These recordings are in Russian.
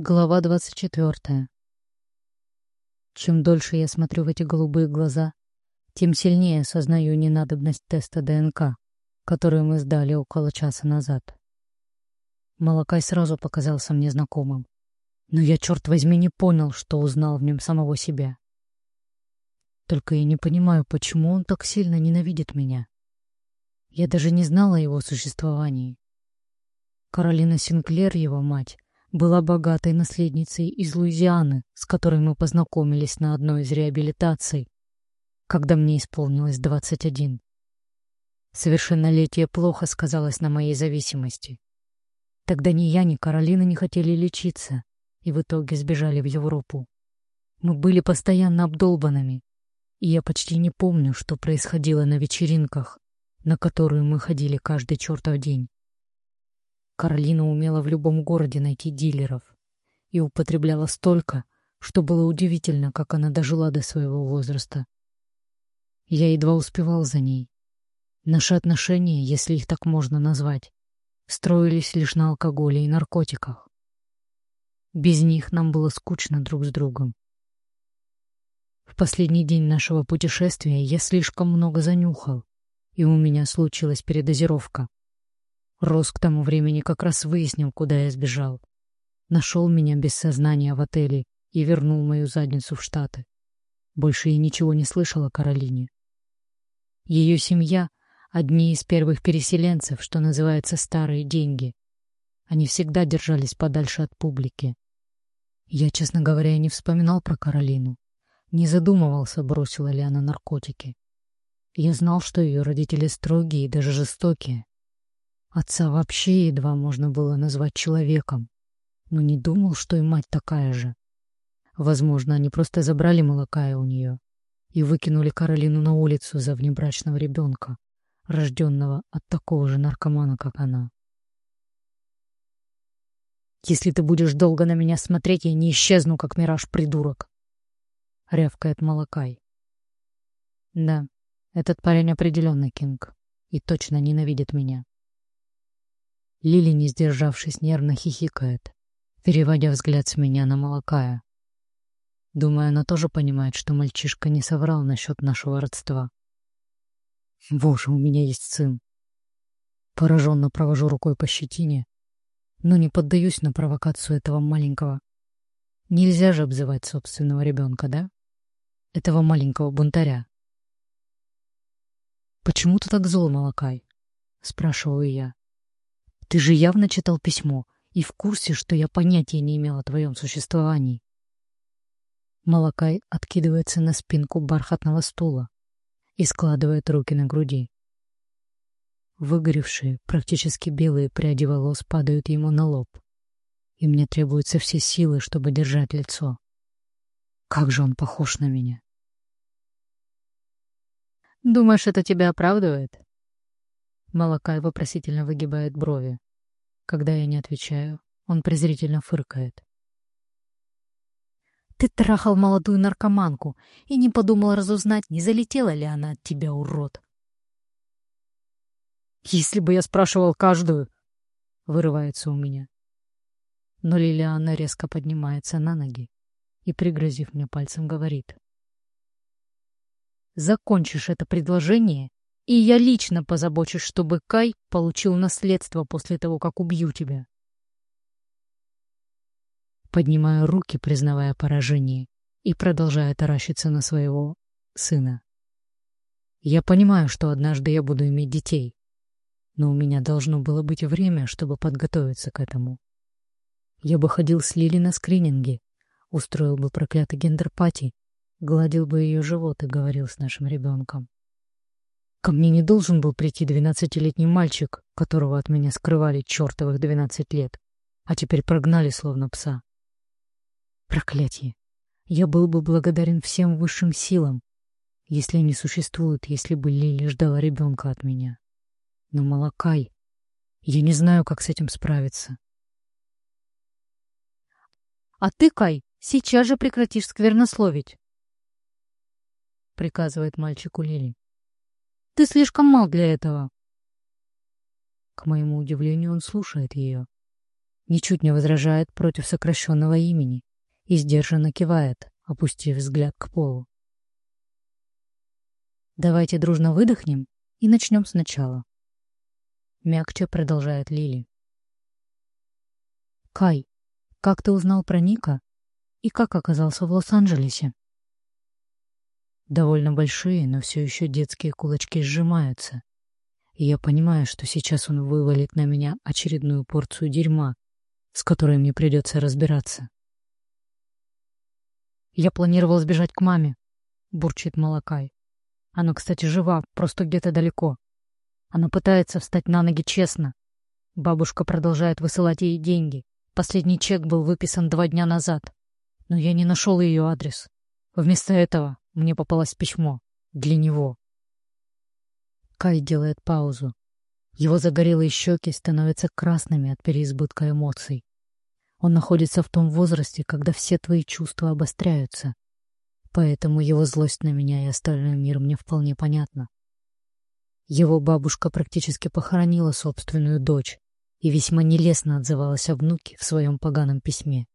Глава двадцать четвертая. Чем дольше я смотрю в эти голубые глаза, тем сильнее осознаю ненадобность теста ДНК, который мы сдали около часа назад. Малакай сразу показался мне знакомым, но я, черт возьми, не понял, что узнал в нем самого себя. Только я не понимаю, почему он так сильно ненавидит меня. Я даже не знала о его существовании. Каролина Синклер, его мать, была богатой наследницей из Луизианы, с которой мы познакомились на одной из реабилитаций, когда мне исполнилось 21. Совершеннолетие плохо сказалось на моей зависимости. Тогда ни я, ни Каролина не хотели лечиться и в итоге сбежали в Европу. Мы были постоянно обдолбанными, и я почти не помню, что происходило на вечеринках, на которые мы ходили каждый чертов день. Каролина умела в любом городе найти дилеров и употребляла столько, что было удивительно, как она дожила до своего возраста. Я едва успевал за ней. Наши отношения, если их так можно назвать, строились лишь на алкоголе и наркотиках. Без них нам было скучно друг с другом. В последний день нашего путешествия я слишком много занюхал, и у меня случилась передозировка. Рос к тому времени как раз выяснил, куда я сбежал. Нашел меня без сознания в отеле и вернул мою задницу в Штаты. Больше я ничего не слышал о Каролине. Ее семья — одни из первых переселенцев, что называется «старые деньги». Они всегда держались подальше от публики. Я, честно говоря, не вспоминал про Каролину. Не задумывался, бросила ли она наркотики. Я знал, что ее родители строгие и даже жестокие. Отца вообще едва можно было назвать человеком, но не думал, что и мать такая же. Возможно, они просто забрали молока у нее и выкинули Каролину на улицу за внебрачного ребенка, рожденного от такого же наркомана, как она. «Если ты будешь долго на меня смотреть, я не исчезну, как мираж, придурок!» — рявкает Малакай. «Да, этот парень определенно Кинг и точно ненавидит меня. Лили, не сдержавшись, нервно хихикает, переводя взгляд с меня на Малакая. Думаю, она тоже понимает, что мальчишка не соврал насчет нашего родства. Боже, у меня есть сын. Пораженно провожу рукой по щетине, но не поддаюсь на провокацию этого маленького. Нельзя же обзывать собственного ребенка, да? Этого маленького бунтаря. «Почему ты так зол, Малакай?» — спрашиваю я. Ты же явно читал письмо и в курсе, что я понятия не имел о твоем существовании. Малакай откидывается на спинку бархатного стула и складывает руки на груди. Выгоревшие, практически белые пряди волос падают ему на лоб, и мне требуются все силы, чтобы держать лицо. Как же он похож на меня. «Думаешь, это тебя оправдывает?» Малакай вопросительно выгибает брови. Когда я не отвечаю, он презрительно фыркает. «Ты трахал молодую наркоманку и не подумал разузнать, не залетела ли она от тебя, урод!» «Если бы я спрашивал каждую!» — вырывается у меня. Но Лилиана резко поднимается на ноги и, пригрозив мне пальцем, говорит. «Закончишь это предложение, и я лично позабочусь, чтобы Кай получил наследство после того, как убью тебя. Поднимаю руки, признавая поражение, и продолжаю таращиться на своего сына. Я понимаю, что однажды я буду иметь детей, но у меня должно было быть время, чтобы подготовиться к этому. Я бы ходил с Лили на скрининги, устроил бы проклятый гендерпати, гладил бы ее живот и говорил с нашим ребенком. Ко мне не должен был прийти двенадцатилетний мальчик, которого от меня скрывали чертовых двенадцать лет, а теперь прогнали словно пса. Проклятие! Я был бы благодарен всем высшим силам, если они существуют, если бы Лили ждала ребенка от меня. Но Малакай... Я не знаю, как с этим справиться. — А ты, Кай, сейчас же прекратишь сквернословить, — приказывает мальчику Лили. Ты слишком мал для этого. К моему удивлению, он слушает ее. ничуть не возражает против сокращенного имени и сдержанно кивает, опустив взгляд к полу. Давайте дружно выдохнем и начнем сначала. Мягче продолжает Лили. Кай, как ты узнал про Ника и как оказался в Лос-Анджелесе? Довольно большие, но все еще детские кулачки сжимаются. Я понимаю, что сейчас он вывалит на меня очередную порцию дерьма, с которой мне придется разбираться. «Я планировал сбежать к маме», — бурчит Малакай. «Она, кстати, жива, просто где-то далеко. Она пытается встать на ноги честно. Бабушка продолжает высылать ей деньги. Последний чек был выписан два дня назад. Но я не нашел ее адрес. Вместо этого мне попалось письмо. Для него». Кай делает паузу. Его загорелые щеки становятся красными от переизбытка эмоций. Он находится в том возрасте, когда все твои чувства обостряются. Поэтому его злость на меня и остальной мир мне вполне понятна. Его бабушка практически похоронила собственную дочь и весьма нелестно отзывалась о внуке в своем поганом письме.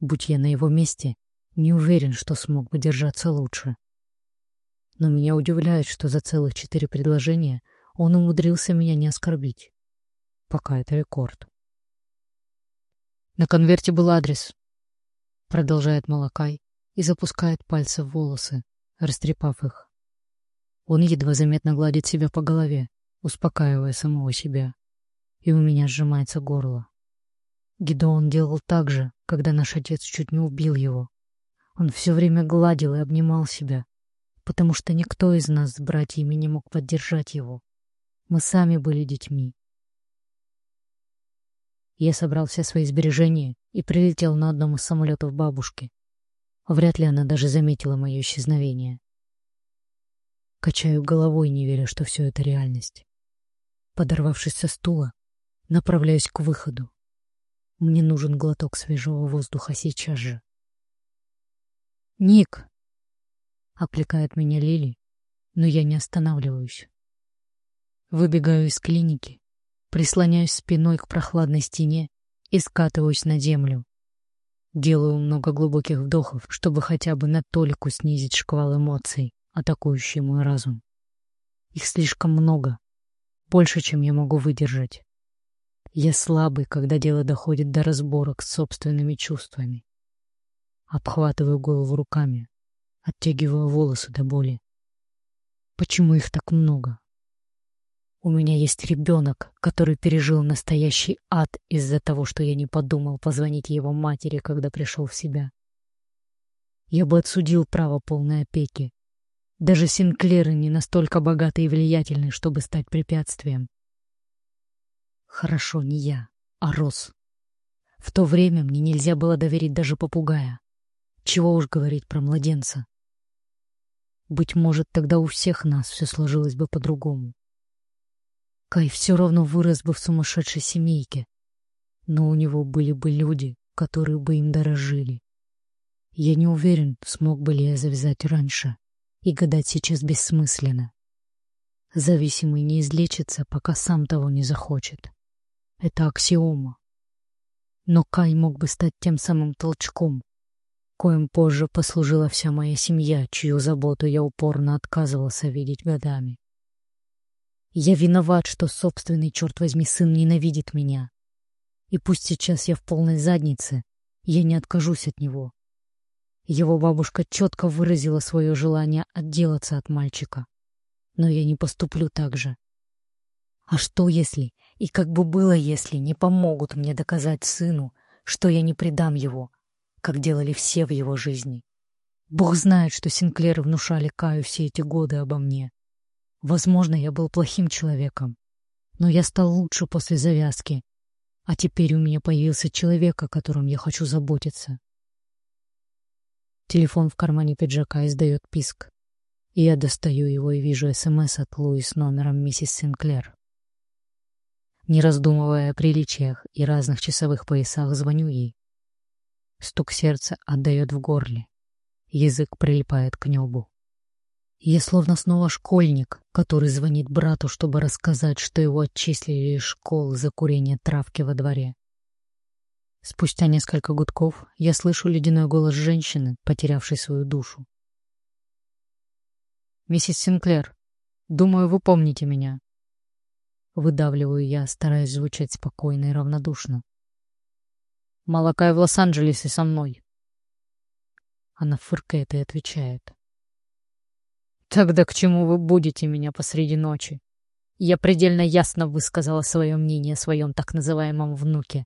Будь я на его месте, не уверен, что смог бы держаться лучше. Но меня удивляет, что за целых четыре предложения он умудрился меня не оскорбить. Пока это рекорд. На конверте был адрес. Продолжает Малакай и запускает пальцы в волосы, растрепав их. Он едва заметно гладит себя по голове, успокаивая самого себя. И у меня сжимается горло. Гидеон делал так же, когда наш отец чуть не убил его. Он все время гладил и обнимал себя, потому что никто из нас с братьями не мог поддержать его. Мы сами были детьми, я собрал все свои сбережения и прилетел на одном из самолетов бабушки. Вряд ли она даже заметила мое исчезновение. Качаю головой, не веря, что все это реальность. Подорвавшись со стула, направляюсь к выходу. Мне нужен глоток свежего воздуха сейчас же. «Ник!» — окликает меня Лили, но я не останавливаюсь. Выбегаю из клиники прислоняюсь спиной к прохладной стене и скатываюсь на землю. Делаю много глубоких вдохов, чтобы хотя бы на толику снизить шквал эмоций, атакующий мой разум. Их слишком много, больше, чем я могу выдержать. Я слабый, когда дело доходит до разборок с собственными чувствами. Обхватываю голову руками, оттягиваю волосы до боли. Почему их так много? У меня есть ребенок, который пережил настоящий ад из-за того, что я не подумал позвонить его матери, когда пришел в себя. Я бы отсудил право полной опеки. Даже Синклеры не настолько богаты и влиятельны, чтобы стать препятствием. Хорошо, не я, а Рос. В то время мне нельзя было доверить даже попугая. Чего уж говорить про младенца. Быть может, тогда у всех нас все сложилось бы по-другому. Кай все равно вырос бы в сумасшедшей семейке, но у него были бы люди, которые бы им дорожили. Я не уверен, смог бы ли я завязать раньше, и гадать сейчас бессмысленно. Зависимый не излечится, пока сам того не захочет. Это аксиома. Но Кай мог бы стать тем самым толчком, коим позже послужила вся моя семья, чью заботу я упорно отказывался видеть годами. Я виноват, что собственный, черт возьми, сын ненавидит меня. И пусть сейчас я в полной заднице, я не откажусь от него. Его бабушка четко выразила свое желание отделаться от мальчика. Но я не поступлю так же. А что если, и как бы было если, не помогут мне доказать сыну, что я не предам его, как делали все в его жизни? Бог знает, что Синклеры внушали Каю все эти годы обо мне. Возможно, я был плохим человеком, но я стал лучше после завязки, а теперь у меня появился человек, о котором я хочу заботиться. Телефон в кармане пиджака издает писк, и я достаю его и вижу СМС от Луи с номером миссис Синклер. Не раздумывая о приличиях и разных часовых поясах, звоню ей. Стук сердца отдает в горле. Язык прилипает к небу. Я словно снова школьник, который звонит брату, чтобы рассказать, что его отчислили из школы за курение травки во дворе. Спустя несколько гудков я слышу ледяной голос женщины, потерявшей свою душу. «Миссис Синклер, думаю, вы помните меня». Выдавливаю я, стараясь звучать спокойно и равнодушно. «Малакай в Лос-Анджелесе со мной». Она фыркает и отвечает. «Тогда к чему вы будете меня посреди ночи?» Я предельно ясно высказала свое мнение о своем так называемом внуке.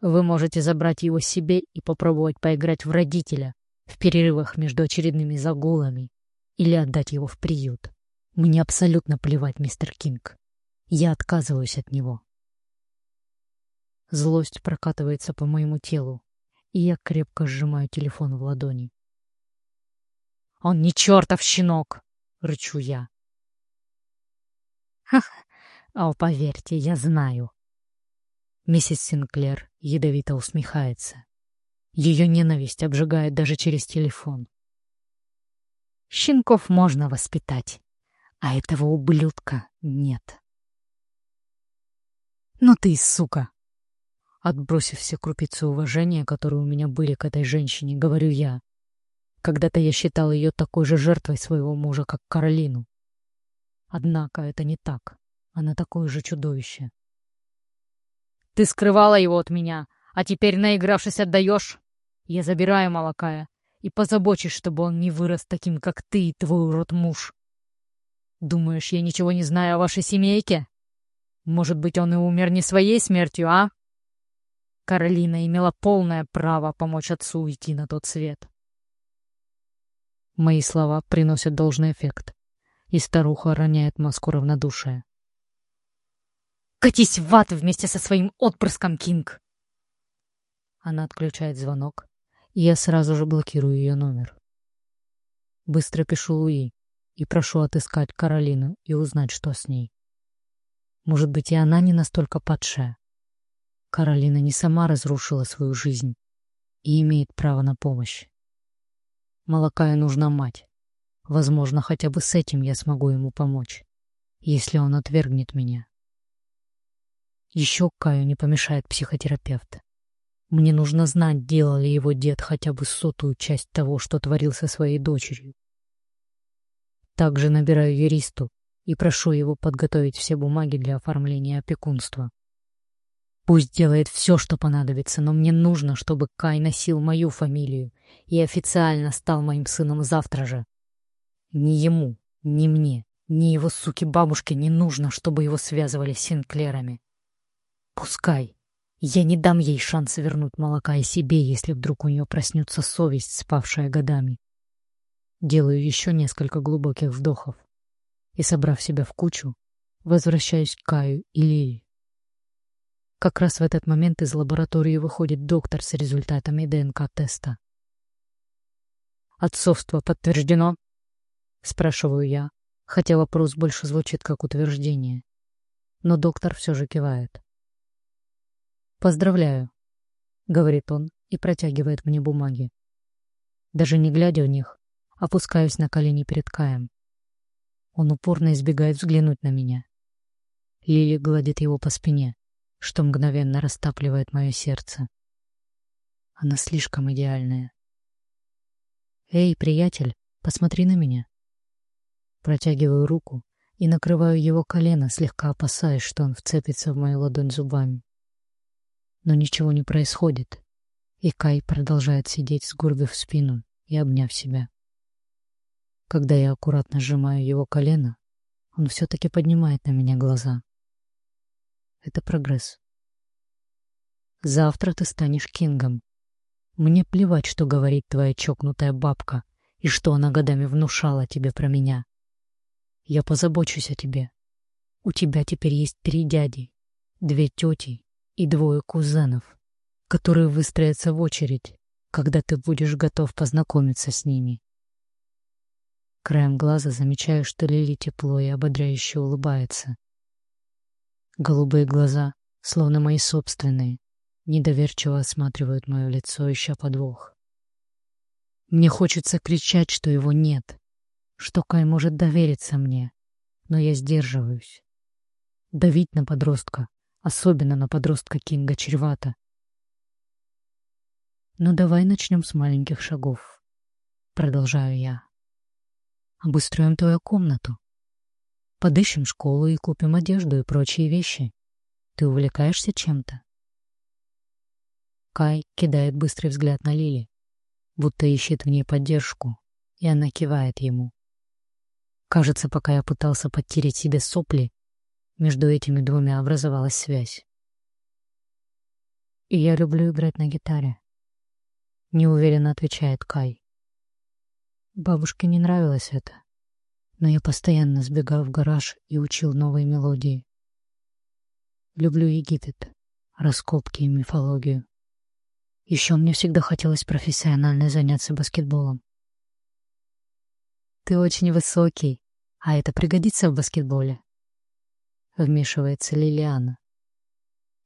Вы можете забрать его себе и попробовать поиграть в родителя в перерывах между очередными загулами или отдать его в приют. Мне абсолютно плевать, мистер Кинг. Я отказываюсь от него. Злость прокатывается по моему телу, и я крепко сжимаю телефон в ладони. «Он не чертов щенок!» — рычу я. «Ах, о, поверьте, я знаю. Миссис Синклер ядовито усмехается. Ее ненависть обжигает даже через телефон. Щенков можно воспитать, а этого ублюдка нет. «Ну ты, сука!» Отбросив все крупицы уважения, которые у меня были к этой женщине, говорю я. Когда-то я считал ее такой же жертвой своего мужа, как Каролину. Однако это не так. Она такое же чудовище. Ты скрывала его от меня, а теперь, наигравшись, отдаешь? Я забираю Малакая и позабочусь, чтобы он не вырос таким, как ты и твой урод муж. Думаешь, я ничего не знаю о вашей семейке? Может быть, он и умер не своей смертью, а? Каролина имела полное право помочь отцу уйти на тот свет. Мои слова приносят должный эффект, и старуха роняет маску равнодушия. Катись в ад вместе со своим отпрыском, Кинг!» Она отключает звонок, и я сразу же блокирую ее номер. Быстро пишу Луи и прошу отыскать Каролину и узнать, что с ней. Может быть, и она не настолько падшая. Каролина не сама разрушила свою жизнь и имеет право на помощь. Малакаю нужна мать. Возможно, хотя бы с этим я смогу ему помочь, если он отвергнет меня. Еще Каю не помешает психотерапевт. Мне нужно знать, делал ли его дед хотя бы сотую часть того, что творил со своей дочерью. Также набираю юристу и прошу его подготовить все бумаги для оформления опекунства. Пусть делает все, что понадобится, но мне нужно, чтобы Кай носил мою фамилию и официально стал моим сыном завтра же. Ни ему, ни мне, ни его суки-бабушке не нужно, чтобы его связывали с Синклерами. Пускай. Я не дам ей шанс вернуть молока и себе, если вдруг у нее проснется совесть, спавшая годами. Делаю еще несколько глубоких вдохов и, собрав себя в кучу, возвращаюсь к Каю и Лили. Как раз в этот момент из лаборатории выходит доктор с результатами ДНК-теста. «Отцовство подтверждено?» — спрашиваю я, хотя вопрос больше звучит как утверждение. Но доктор все же кивает. «Поздравляю», — говорит он и протягивает мне бумаги. Даже не глядя в них, опускаюсь на колени перед Каем. Он упорно избегает взглянуть на меня. Лили гладит его по спине, что мгновенно растапливает мое сердце. Она слишком идеальная. «Эй, приятель, посмотри на меня». Протягиваю руку и накрываю его колено, слегка опасаясь, что он вцепится в мою ладонь зубами но ничего не происходит, и Кай продолжает сидеть, сгорбив спину и обняв себя. Когда я аккуратно сжимаю его колено, он все-таки поднимает на меня глаза. Это прогресс. Завтра ты станешь кингом. Мне плевать, что говорит твоя чокнутая бабка и что она годами внушала тебе про меня. Я позабочусь о тебе. У тебя теперь есть три дяди, две тети и двое кузенов, которые выстроятся в очередь, когда ты будешь готов познакомиться с ними. Краем глаза замечаю, что Лили тепло и ободряюще улыбается. Голубые глаза, словно мои собственные, недоверчиво осматривают мое лицо, ища подвох. Мне хочется кричать, что его нет, что Кай может довериться мне, но я сдерживаюсь. Давить на подростка особенно на подростка Кинга, чревато. Ну давай начнем с маленьких шагов. Продолжаю я. Обустроим твою комнату. Подыщем школу и купим одежду и прочие вещи. Ты увлекаешься чем-то? Кай кидает быстрый взгляд на Лили, будто ищет в ней поддержку, и она кивает ему. Кажется, пока я пытался подтереть себе сопли, между этими двумя образовалась связь. Я люблю играть на гитаре. Неуверенно отвечает Кай. Бабушке не нравилось это, но я постоянно сбегал в гараж и учил новые мелодии. Люблю Египет, раскопки и мифологию. Еще мне всегда хотелось профессионально заняться баскетболом. Ты очень высокий, а это пригодится в баскетболе. Вмешивается Лилиана.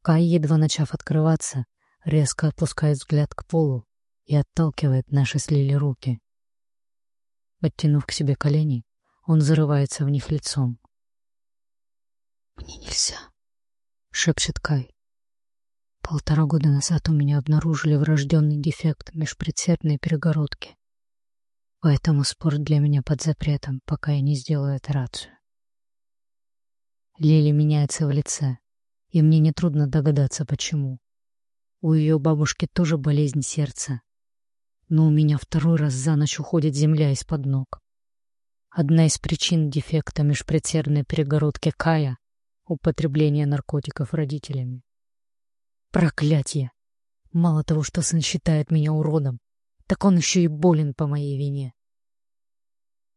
Кай, едва начав открываться, резко опускает взгляд к полу и отталкивает наши с Лили руки. Подтянув к себе колени, он зарывается в них лицом. «Мне нельзя», — шепчет Кай. Полтора года назад у меня обнаружили врожденный дефект межпредсердной перегородки. Поэтому спорт для меня под запретом, пока я не сделаю операцию. Лили меняется в лице, и мне нетрудно догадаться, почему. У ее бабушки тоже болезнь сердца, но у меня второй раз за ночь уходит земля из-под ног. Одна из причин дефекта межпредсердной перегородки Кая — употребление наркотиков родителями. Проклятье! Мало того, что сын считает меня уродом, так он еще и болен по моей вине.